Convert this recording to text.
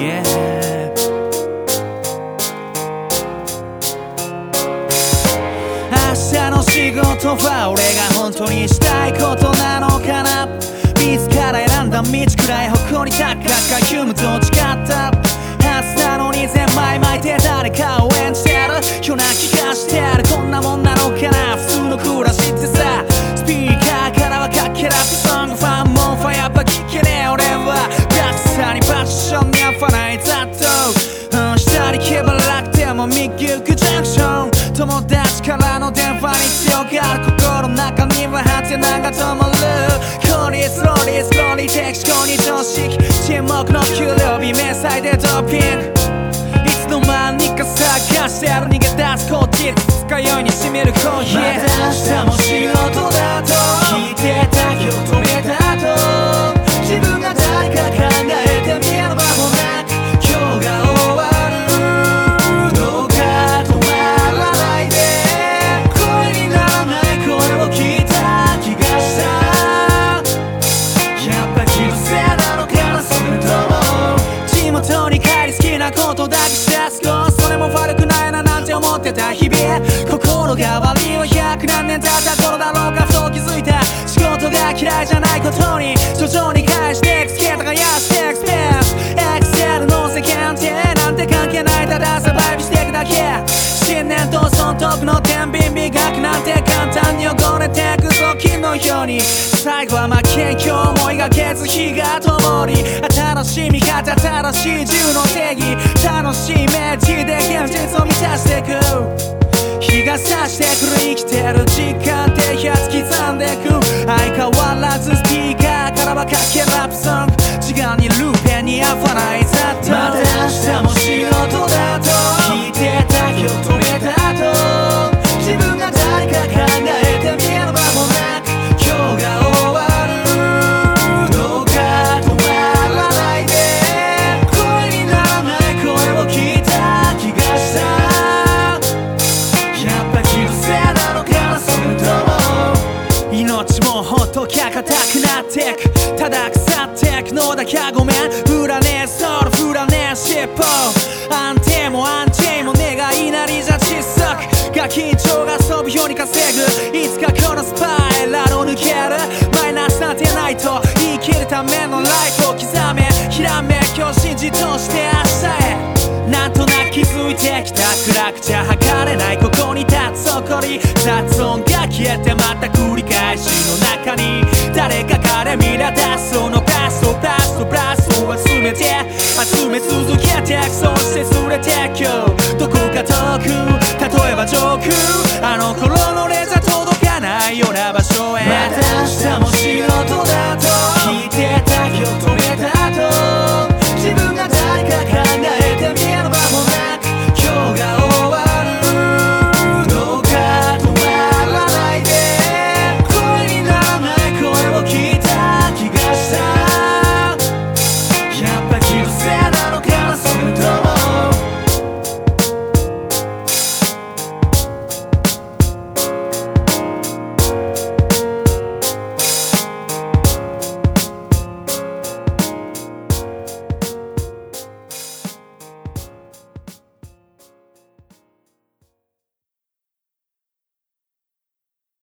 明日の仕事は俺が本当にしたいことなのかな。自ら選んだ道くらい誇り高く歩むと誓ったでも右行くジャンクション友達からの電話に強がる心の中にはハテナが灯るコリスローリスローリー適当に常識沈黙の給料日明細でドーピングいつの間にか探してる逃げ出すこっち二日酔いにしみるコーヒーまた明日も仕事だことだけして過ごすそれも悪くないななんて思ってた日々。心変わりは100何年経った頃だろうかふと気づいた。仕事が嫌いじゃないことに徐々に返していくスケートがやしていくスペースエクセルの世間体なんて関係ないただサバイブしていくだけ。新年と損得の天秤美学なんて簡単に汚れてく。金のように最後は負けん今日思いがけず日が灯り新しい見方新しい自由の定義楽しいイメージで現実を満たしてく。日が差してくる生きてる時間でやつ刻んでく。相変わらずスピーカーからはかけラップソング。ってくのだけはごめん振らねえソウル振らねえ尻尾安定も安定も願いなりじゃ窒息が緊張が遊ぶように稼ぐ。いつかこのスパイラルを抜けるマイナスなんてないと。生きるためのライフを刻め。ひらめきを信じとして明日へなんとなく気づいてきた。暗くちゃ測れない。ここに立つ誇り雑音が消えてまた繰り進め続けてそしてすれて今日どこか遠く例えば上空。